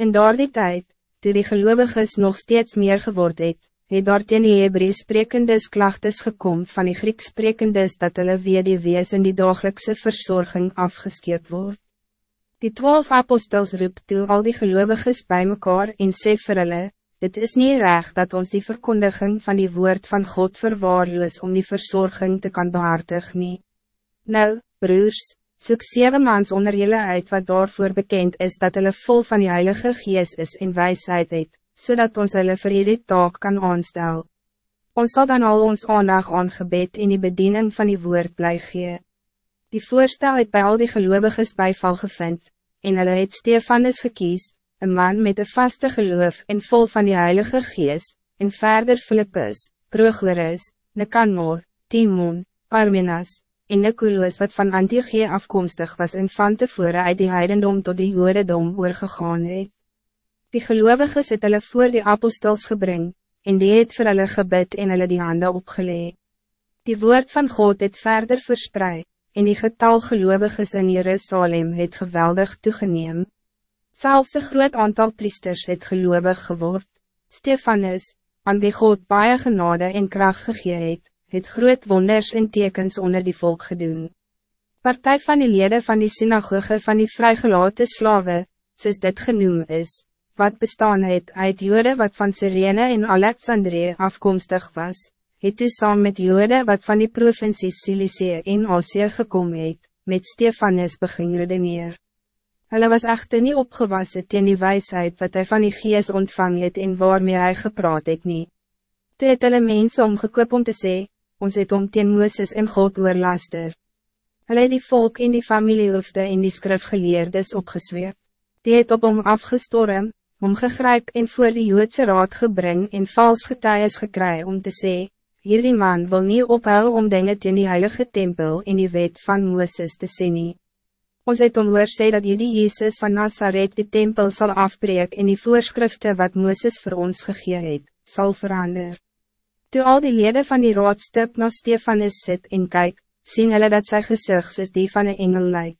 In daardie tijd, toe die geloviges nog steeds meer geword het, het daar teen die Hebrees sprekendes klachtes gekom van die Grieks sprekendes dat hulle wees in die dagelijkse verzorging afgeskeerd word. Die twaalf apostels roep toe al die geloviges bij mekaar en sê vir hulle, dit is niet recht dat ons die verkondiging van die woord van God verwaarloos om die verzorging te kan behartig nie. Nou, broers, Soek zeven mans onder jullie uit wat daarvoor bekend is dat hulle vol van die Heilige Gees is en wijsheid het, zodat ons hulle vir hierdie taak kan aanstel. Ons zal dan al ons aandag aan gebed in die bediening van die woord bly gee. Die voorstel het bij al die geloviges bijval gevind, en hulle het Stefanus gekies, een man met een vaste geloof en vol van die Heilige Gees, en verder Philippus, Prochorus, Nicanor, Timon, Arminas, en Nicolas wat van Antiochie afkomstig was en van tevore uit die heidendom tot die jodendom oorgegaan het. Die geloviges het hulle voor die apostels gebring, en die het vir hulle gebid en hulle die hande opgeleid. Die woord van God het verder verspreid, en die getal geloviges in Jerusalem het geweldig toegeneem. Zelfs een groot aantal priesters het gelovig geword. Stefanus, aan wie God baie genade en kracht gegee het, het groot wonders en tekens onder die volk gedoen. Partij van die leden van die synagoge van die vrijgelaten slaven, soos dit genoem is, wat bestaan het uit jode wat van Sirene en Alexandrie afkomstig was, het toe saam met jode wat van die provincies Cilicie en Asie gekom het, met Stefanus begin redeneer. Hulle was echter niet opgewassen teen die wijsheid wat hij van die gees ontvang het en waarmee hij gepraat het nie. Toe het hulle mense omgekoop om te zeggen, ons het om teen Mooses en God oorlaster. Hulle het die volk in die familiehoofde en die skrifgeleerdes opgesweep. Die het op hom afgestorm, om gegryp en voor die Joodse raad gebring en vals getuies gekry om te sê, hierdie man wil niet ophou om dingen teen die heilige tempel in die wet van Mooses te sê nie. Ons het om sê dat hierdie Jezus van Nazareth die tempel zal afbreken en die voorschriften wat Mooses voor ons gegee het, sal veranderen. Toe al die leden van die raadstip na Stefanus sit en kyk, sien hulle dat sy gezicht soos die van een engel lyk.